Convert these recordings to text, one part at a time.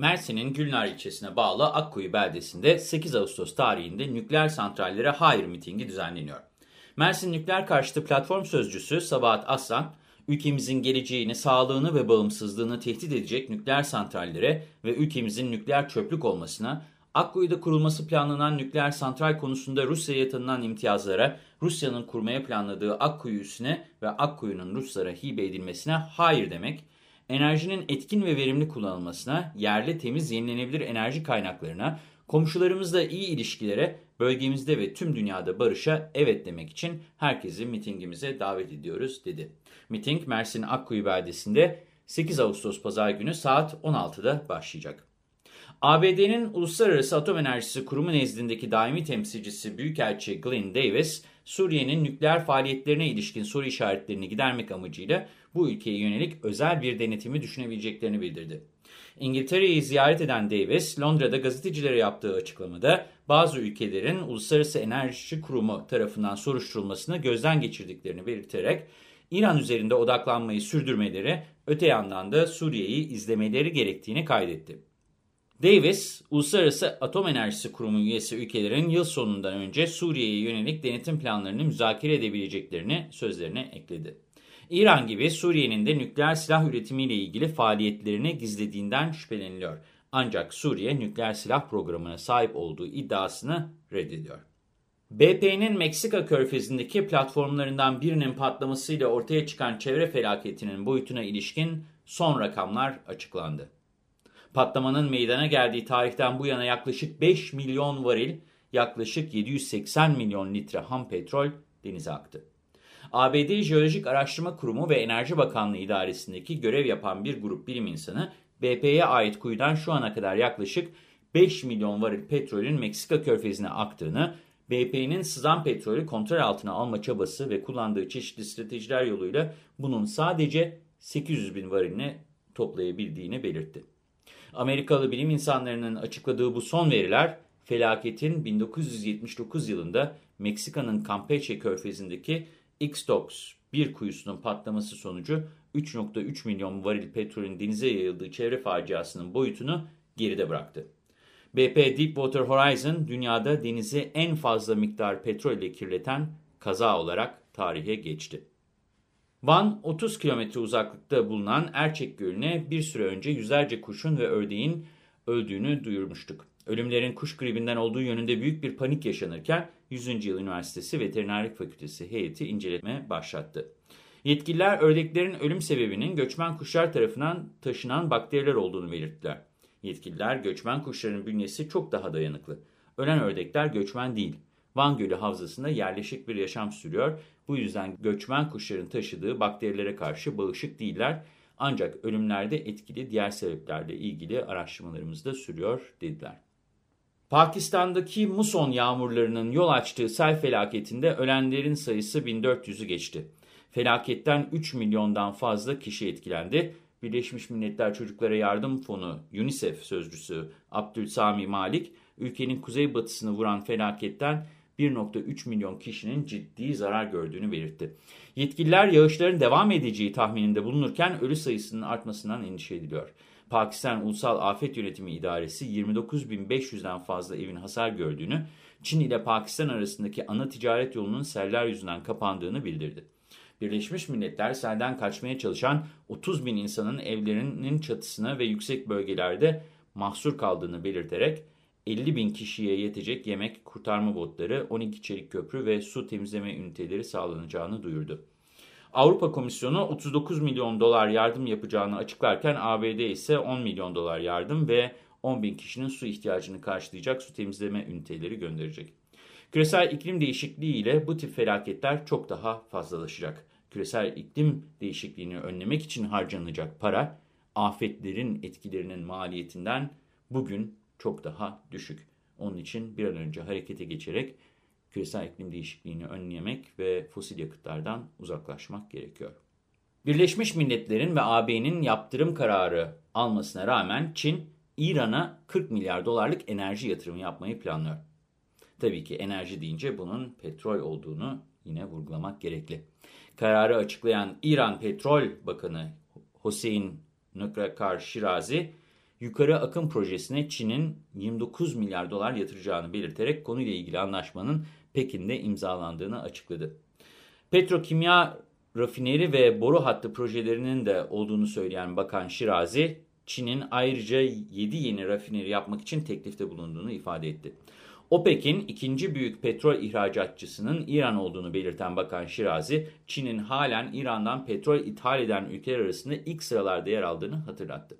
Mersin'in Gülnar ilçesine bağlı Akkuyu beldesinde 8 Ağustos tarihinde nükleer santrallere hayır mitingi düzenleniyor. Mersin Nükleer Karşıtı Platform Sözcüsü Sabahat Aslan, ülkemizin geleceğini, sağlığını ve bağımsızlığını tehdit edecek nükleer santrallere ve ülkemizin nükleer çöplük olmasına, Akkuyu'da kurulması planlanan nükleer santral konusunda Rusya'ya tanınan imtiyazlara, Rusya'nın kurmaya planladığı Akkuyu üssüne ve Akkuyu'nun Ruslara hibe edilmesine hayır demek, enerjinin etkin ve verimli kullanılmasına, yerli temiz yenilenebilir enerji kaynaklarına, komşularımızla iyi ilişkilere, bölgemizde ve tüm dünyada barışa evet demek için herkesi mitingimize davet ediyoruz dedi. Miting Mersin Akkuyu beldesinde 8 Ağustos Pazar günü saat 16'da başlayacak. ABD'nin Uluslararası Atom Enerjisi Kurumu nezdindeki daimi temsilcisi Büyükelçi Glenn Davis, Suriye'nin nükleer faaliyetlerine ilişkin soru işaretlerini gidermek amacıyla bu ülkeye yönelik özel bir denetimi düşünebileceklerini bildirdi. İngiltere'yi ziyaret eden Davis, Londra'da gazetecilere yaptığı açıklamada bazı ülkelerin Uluslararası Enerji Kurumu tarafından soruşturulmasını gözden geçirdiklerini belirterek, İran üzerinde odaklanmayı sürdürmeleri, öte yandan da Suriye'yi izlemeleri gerektiğini kaydetti. Davis, Uluslararası Atom Enerjisi Kurumu üyesi ülkelerin yıl sonundan önce Suriye'ye yönelik denetim planlarını müzakere edebileceklerini sözlerine ekledi. İran gibi Suriye'nin de nükleer silah üretimiyle ilgili faaliyetlerini gizlediğinden şüpheleniliyor. Ancak Suriye nükleer silah programına sahip olduğu iddiasını reddediyor. BP'nin Meksika körfezindeki platformlarından birinin patlamasıyla ortaya çıkan çevre felaketinin boyutuna ilişkin son rakamlar açıklandı. Patlamanın meydana geldiği tarihten bu yana yaklaşık 5 milyon varil, yaklaşık 780 milyon litre ham petrol denize aktı. ABD Jeolojik Araştırma Kurumu ve Enerji Bakanlığı idaresindeki görev yapan bir grup bilim insanı, BP'ye ait kuyudan şu ana kadar yaklaşık 5 milyon varil petrolün Meksika körfezine aktığını, BP'nin sızan petrolü kontrol altına alma çabası ve kullandığı çeşitli stratejiler yoluyla bunun sadece 800 bin varilini toplayabildiğini belirtti. Amerikalı bilim insanlarının açıkladığı bu son veriler, felaketin 1979 yılında Meksika'nın Campeche körfezindeki Ixtox bir kuyusunun patlaması sonucu 3.3 milyon varil petrolün denize yayıldığı çevre faciasının boyutunu geride bıraktı. BP Deepwater Horizon dünyada denizi en fazla miktar petrol ile kirleten kaza olarak tarihe geçti. Van 30 kilometre uzaklıkta bulunan Erçek Gölü'ne bir süre önce yüzlerce kuşun ve ördeğin öldüğünü duyurmuştuk. Ölümlerin kuş gribinden olduğu yönünde büyük bir panik yaşanırken 100. Yıl Üniversitesi Veterinerlik Fakültesi heyeti inceleme başlattı. Yetkililer ördeklerin ölüm sebebinin göçmen kuşlar tarafından taşınan bakteriler olduğunu belirttiler. Yetkililer göçmen kuşların bünyesi çok daha dayanıklı. Ölen ördekler göçmen değil. Van Gölü Havzası'nda yerleşik bir yaşam sürüyor. Bu yüzden göçmen kuşların taşıdığı bakterilere karşı bağışık değiller. Ancak ölümlerde etkili diğer sebeplerle ilgili araştırmalarımız da sürüyor dediler. Pakistan'daki muson yağmurlarının yol açtığı sel felaketinde ölenlerin sayısı 1400'ü geçti. Felaketten 3 milyondan fazla kişi etkilendi. Birleşmiş Milletler Çocuklara Yardım Fonu UNICEF sözcüsü Abdülsami Malik, ülkenin kuzeybatısını vuran felaketten 1.3 milyon kişinin ciddi zarar gördüğünü belirtti. Yetkililer yağışların devam edeceği tahmininde bulunurken ölü sayısının artmasından endişe ediliyor. Pakistan Ulusal Afet Yönetimi İdaresi 29.500'den fazla evin hasar gördüğünü, Çin ile Pakistan arasındaki ana ticaret yolunun seller yüzünden kapandığını bildirdi. Birleşmiş Milletler selden kaçmaya çalışan 30 bin insanın evlerinin çatısına ve yüksek bölgelerde mahsur kaldığını belirterek 50 bin kişiye yetecek yemek, kurtarma botları, 12 çelik köprü ve su temizleme üniteleri sağlanacağını duyurdu. Avrupa Komisyonu 39 milyon dolar yardım yapacağını açıklarken ABD ise 10 milyon dolar yardım ve 10 bin kişinin su ihtiyacını karşılayacak su temizleme üniteleri gönderecek. Küresel iklim değişikliği ile bu tip felaketler çok daha fazlalaşacak. Küresel iklim değişikliğini önlemek için harcanacak para, afetlerin etkilerinin maliyetinden bugün çok daha düşük. Onun için bir an önce harekete geçerek küresel iklim değişikliğini önlemek ve fosil yakıtlardan uzaklaşmak gerekiyor. Birleşmiş Milletler'in ve AB'nin yaptırım kararı almasına rağmen Çin, İran'a 40 milyar dolarlık enerji yatırımı yapmayı planlıyor. Tabii ki enerji deyince bunun petrol olduğunu yine vurgulamak gerekli. Kararı açıklayan İran Petrol Bakanı Hüseyin Nökrakar Şirazi, yukarı akım projesine Çin'in 29 milyar dolar yatıracağını belirterek konuyla ilgili anlaşmanın Pekin'de imzalandığını açıkladı. Petrokimya rafineri ve boru hattı projelerinin de olduğunu söyleyen Bakan Şirazi, Çin'in ayrıca 7 yeni rafineri yapmak için teklifte bulunduğunu ifade etti. OPEC'in ikinci büyük petrol ihracatçısının İran olduğunu belirten Bakan Şirazi, Çin'in halen İran'dan petrol ithal eden ülkeler arasında ilk sıralarda yer aldığını hatırlattı.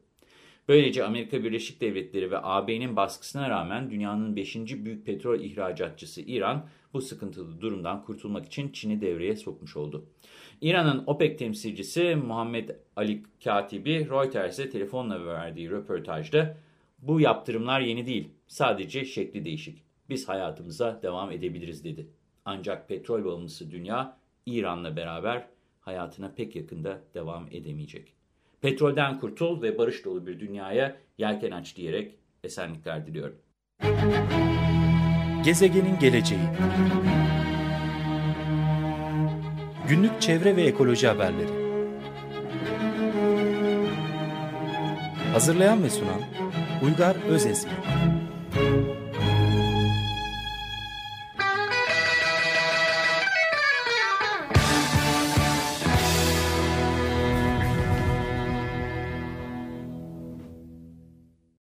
Böylece Amerika Birleşik Devletleri ve AB'nin baskısına rağmen dünyanın 5. büyük petrol ihracatçısı İran bu sıkıntılı durumdan kurtulmak için Çin'i devreye sokmuş oldu. İran'ın OPEC temsilcisi Muhammed Ali Katibi Reuters'e telefonla verdiği röportajda bu yaptırımlar yeni değil sadece şekli değişik. Biz hayatımıza devam edebiliriz dedi. Ancak petrol bağımlısı dünya İran'la beraber hayatına pek yakında devam edemeyecek. Petrolden kurtul ve barış dolu bir dünyaya yelken aç diyerek esenlikler diliyorum. Gezegenin geleceği. Günlük çevre ve ekoloji haberleri. Hazırlayan ve sunan Uygar Özesmi